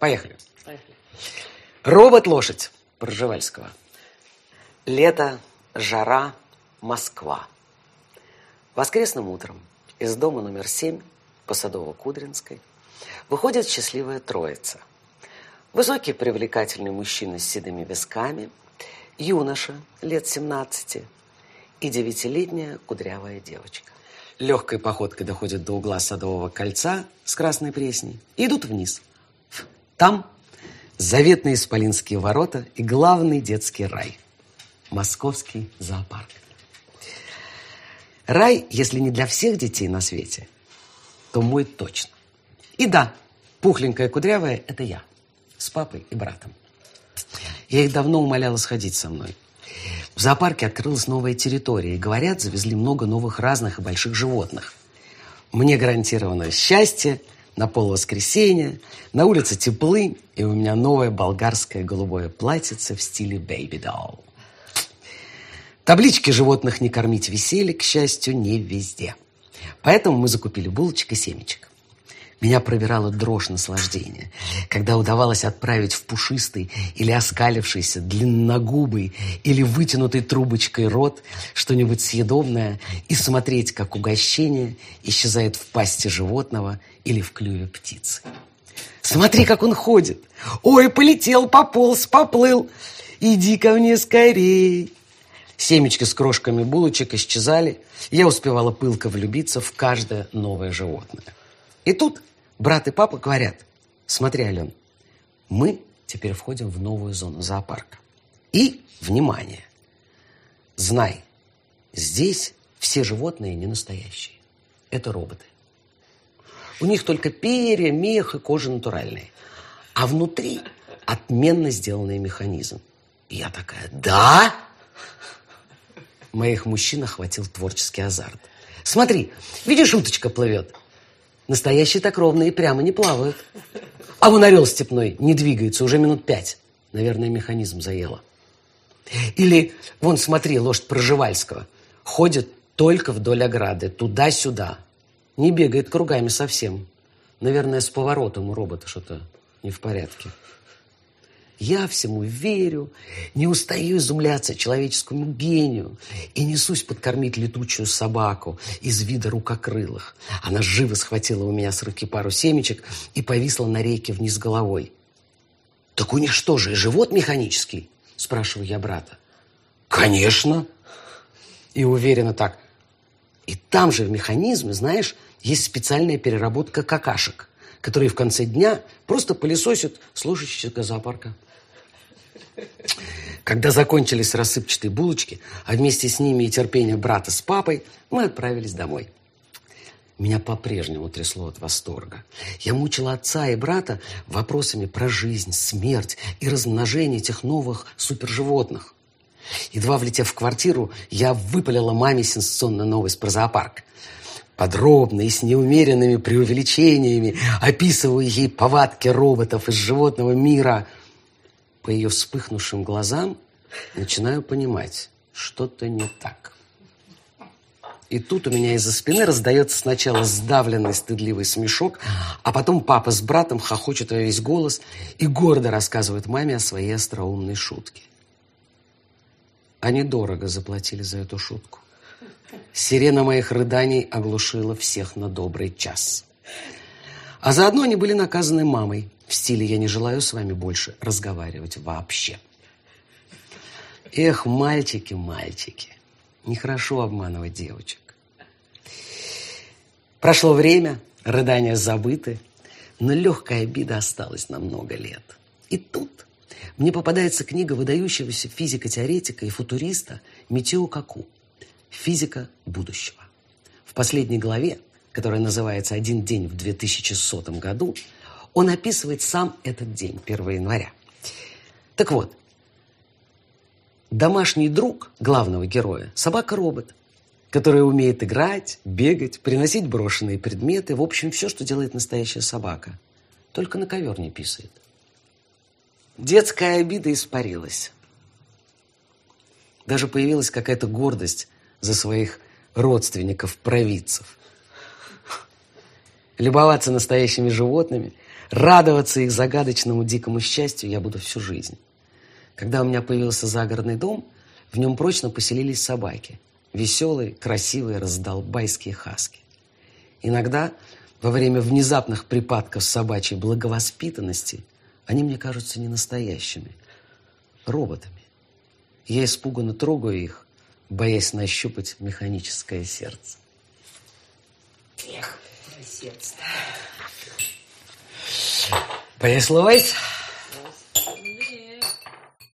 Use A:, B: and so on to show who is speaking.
A: Поехали. Робот-лошадь Пржевальского. Лето, жара, Москва. Воскресным утром из дома номер 7 по Садово-Кудринской выходит счастливая троица. Высокий привлекательный мужчина с седыми висками, юноша лет 17 и девятилетняя кудрявая девочка. Легкой походкой доходят до угла Садового кольца с Красной Пресней и идут вниз. Там заветные исполинские ворота и главный детский рай – Московский зоопарк. Рай, если не для всех детей на свете, то мой точно. И да, пухленькая кудрявая – это я, с папой и братом. Я их давно умоляла сходить со мной. В зоопарке открылась новая территория, и, говорят, завезли много новых разных и больших животных. Мне гарантировано счастье, на пол воскресенья, на улице теплы, и у меня новое болгарское голубое платьице в стиле baby doll. Таблички животных не кормить висели, к счастью, не везде. Поэтому мы закупили булочек и семечек. Меня пробирала дрожь наслаждения, когда удавалось отправить в пушистый или оскалившийся, длинногубый или вытянутой трубочкой рот что-нибудь съедобное и смотреть, как угощение исчезает в пасти животного или в клюве птицы. Смотри, как он ходит. Ой, полетел, пополз, поплыл. Иди ко мне скорей. Семечки с крошками булочек исчезали. Я успевала пылко влюбиться в каждое новое животное. И тут брат и папа говорят, смотри, Ален, мы теперь входим в новую зону зоопарка. И, внимание, знай, здесь все животные не настоящие. Это роботы. У них только перья, мех и кожа натуральные. А внутри отменно сделанный механизм. И я такая, да? Моих мужчин охватил творческий азарт. Смотри, видишь, уточка плывет? Настоящие так ровно и прямо не плавают. А вон орел степной не двигается уже минут пять. Наверное, механизм заело. Или, вон, смотри, лошадь Проживальского. Ходит только вдоль ограды, туда-сюда. Не бегает кругами совсем. Наверное, с поворотом у робота что-то не в порядке. Я всему верю, не устаю изумляться человеческому гению и несусь подкормить летучую собаку из вида рукокрылых. Она живо схватила у меня с руки пару семечек и повисла на рейке вниз головой. «Так у них что же, живот механический?» – спрашиваю я брата. «Конечно!» И уверенно так. И там же в механизме, знаешь, есть специальная переработка какашек, которые в конце дня просто пылесосят служащие зоопарка. Когда закончились рассыпчатые булочки, а вместе с ними и терпение брата с папой, мы отправились домой. Меня по-прежнему трясло от восторга. Я мучила отца и брата вопросами про жизнь, смерть и размножение этих новых суперживотных. Едва влетев в квартиру, я выпалила маме сенсационную новость про зоопарк. Подробно и с неумеренными преувеличениями описываю ей повадки роботов из животного мира – по ее вспыхнувшим глазам начинаю понимать, что-то не так. И тут у меня из-за спины раздается сначала сдавленный стыдливый смешок, а потом папа с братом хохочет во весь голос и гордо рассказывает маме о своей остроумной шутке. Они дорого заплатили за эту шутку. Сирена моих рыданий оглушила всех на добрый час. А заодно они были наказаны мамой в стиле «я не желаю с вами больше разговаривать вообще». Эх, мальчики, мальчики, нехорошо обманывать девочек. Прошло время, рыдания забыты, но легкая обида осталась на много лет. И тут мне попадается книга выдающегося физико-теоретика и футуриста Митио Каку «Физика будущего». В последней главе которая называется «Один день в 2100 году», он описывает сам этот день, 1 января. Так вот, домашний друг главного героя – собака-робот, которая умеет играть, бегать, приносить брошенные предметы, в общем, все, что делает настоящая собака. Только на ковер не писает. Детская обида испарилась. Даже появилась какая-то гордость за своих родственников-провидцев любоваться настоящими животными, Радоваться их загадочному дикому счастью я буду всю жизнь. Когда у меня появился загородный дом, в нем прочно поселились собаки. Веселые, красивые, раздолбайские хаски. Иногда, во время внезапных припадков собачьей благовоспитанности, они мне кажутся не настоящими, роботами. Я испуганно трогаю их, боясь нащупать механическое сердце.
B: Эх, сердце.
A: Понеслось?